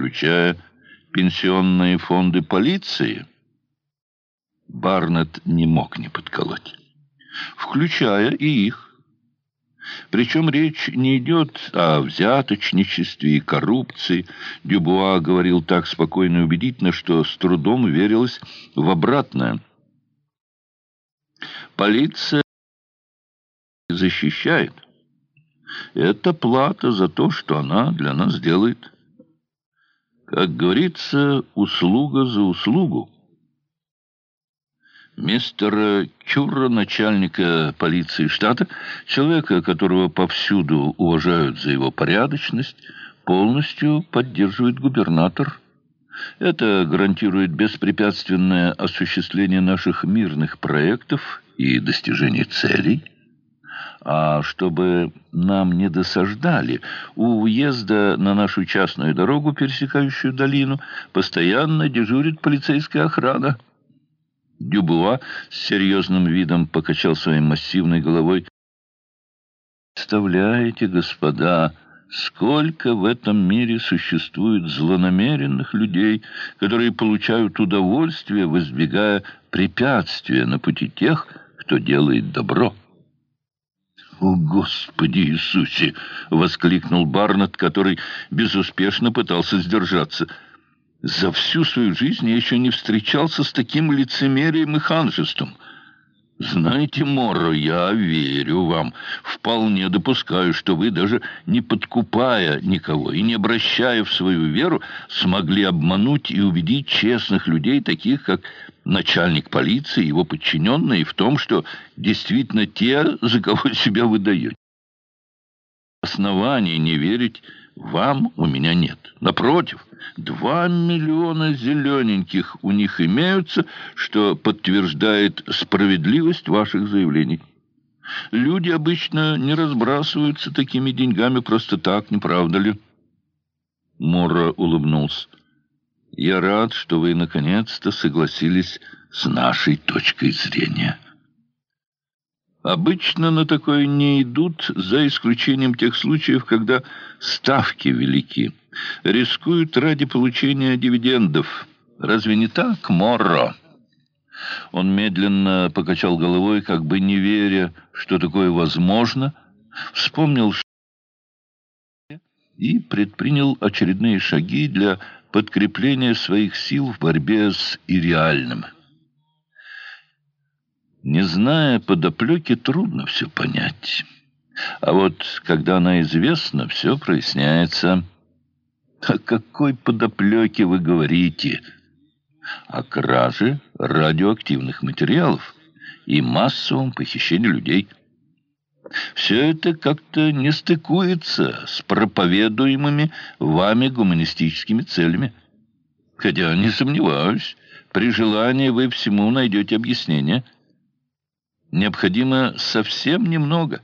включая пенсионные фонды полиции? Барнетт не мог не подколоть. Включая и их. Причем речь не идет о взяточничестве и коррупции. Дюбуа говорил так спокойно и убедительно, что с трудом верилось в обратное. Полиция защищает. Это плата за то, что она для нас делает. Как говорится, услуга за услугу. Мистера Кюра, начальника полиции штата, человека, которого повсюду уважают за его порядочность, полностью поддерживает губернатор. Это гарантирует беспрепятственное осуществление наших мирных проектов и достижение целей. А чтобы нам не досаждали, у въезда на нашу частную дорогу, пересекающую долину, постоянно дежурит полицейская охрана. Дюбуа с серьезным видом покачал своей массивной головой. «Представляете, господа, сколько в этом мире существует злонамеренных людей, которые получают удовольствие, возбегая препятствия на пути тех, кто делает добро». «О, Господи Иисусе!» — воскликнул Барнетт, который безуспешно пытался сдержаться — за всю свою жизнь я еще не встречался с таким лицемерием и ханжеством. Знаете, Морро, я верю вам. Вполне допускаю, что вы, даже не подкупая никого и не обращая в свою веру, смогли обмануть и убедить честных людей, таких как начальник полиции, его подчиненные, в том, что действительно те, за кого себя выдаете. Оснований не верить вам у меня нет. Напротив, два миллиона зелененьких у них имеются, что подтверждает справедливость ваших заявлений. Люди обычно не разбрасываются такими деньгами просто так, не правда ли? Мора улыбнулся. Я рад, что вы наконец-то согласились с нашей точкой зрения. Обычно на такое не идут, за исключением тех случаев, когда ставки велики. Рискуют ради получения дивидендов. Разве не так, Морро?» Он медленно покачал головой, как бы не веря, что такое возможно, вспомнил и предпринял очередные шаги для подкрепления своих сил в борьбе с ирреальным. Не зная подоплеки, трудно все понять. А вот когда она известна, все проясняется. О какой подоплеке вы говорите? О краже радиоактивных материалов и массовом похищении людей. Все это как-то не стыкуется с проповедуемыми вами гуманистическими целями. Хотя, не сомневаюсь, при желании вы всему найдете объяснение – Необходимо совсем немного.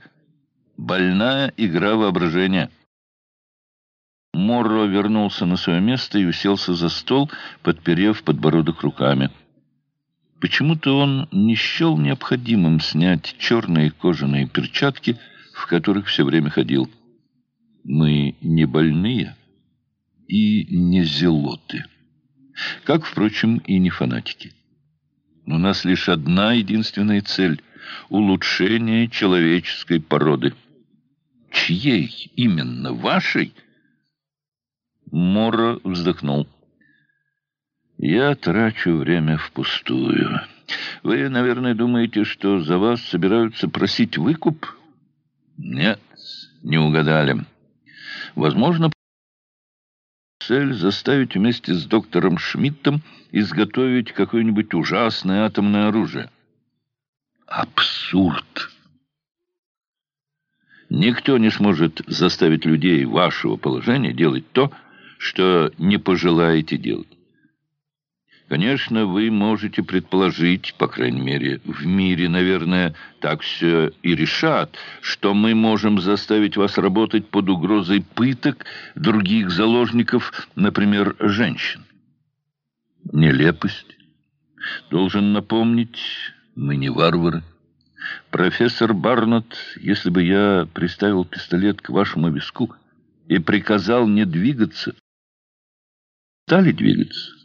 Больная игра воображения. Морро вернулся на свое место и уселся за стол, подперев подбородок руками. Почему-то он не счел необходимым снять черные кожаные перчатки, в которых все время ходил. Мы не больные и не зелоты, как, впрочем, и не фанатики. У нас лишь одна единственная цель — улучшение человеческой породы. Чьей именно? Вашей? Мора вздохнул. Я трачу время впустую. Вы, наверное, думаете, что за вас собираются просить выкуп? Нет, не угадали. Возможно, цель заставить вместе с доктором Шмидтом изготовить какое-нибудь ужасное атомное оружие. Абсурд! Никто не сможет заставить людей вашего положения делать то, что не пожелаете делать. Конечно, вы можете предположить, по крайней мере, в мире, наверное, так все и решат, что мы можем заставить вас работать под угрозой пыток других заложников, например, женщин. Нелепость. Должен напомнить, мы не варвары. Профессор Барнетт, если бы я приставил пистолет к вашему виску и приказал не двигаться, стали двигаться.